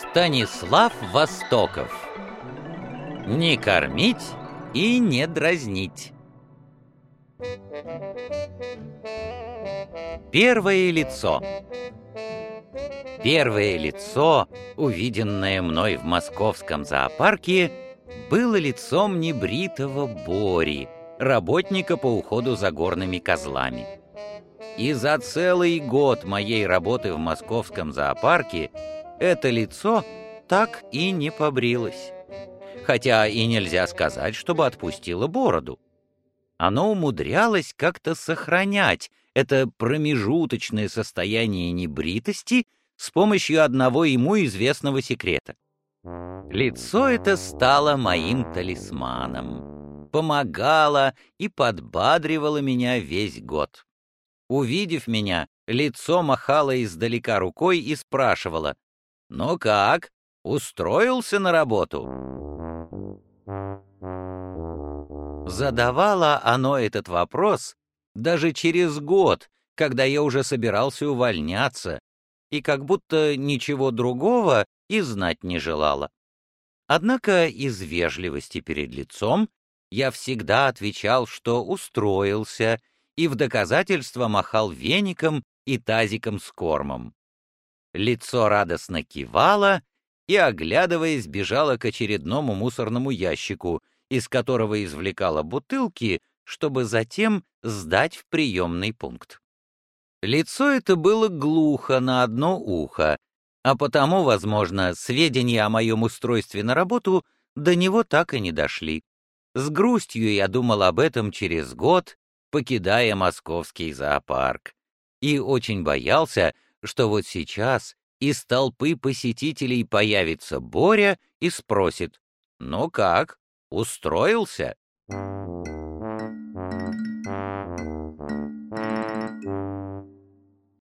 Станислав Востоков. Не кормить и не дразнить. Первое лицо. Первое лицо, увиденное мной в московском зоопарке, было лицом небритого Бори, работника по уходу за горными козлами. И за целый год моей работы в московском зоопарке это лицо так и не побрилось. Хотя и нельзя сказать, чтобы отпустило бороду. Оно умудрялось как-то сохранять это промежуточное состояние небритости с помощью одного ему известного секрета. Лицо это стало моим талисманом, помогало и подбадривало меня весь год. Увидев меня, лицо махало издалека рукой и спрашивало, «Ну как, устроился на работу?» Задавало оно этот вопрос даже через год, когда я уже собирался увольняться, и как будто ничего другого и знать не желала. Однако из вежливости перед лицом я всегда отвечал, что устроился, и в доказательство махал веником и тазиком с кормом. Лицо радостно кивало и, оглядываясь, бежало к очередному мусорному ящику, из которого извлекала бутылки, чтобы затем сдать в приемный пункт. Лицо это было глухо на одно ухо, а потому, возможно, сведения о моем устройстве на работу до него так и не дошли. С грустью я думал об этом через год, покидая московский зоопарк, и очень боялся, что вот сейчас из толпы посетителей появится Боря и спросит «Ну как, устроился?» Thank you.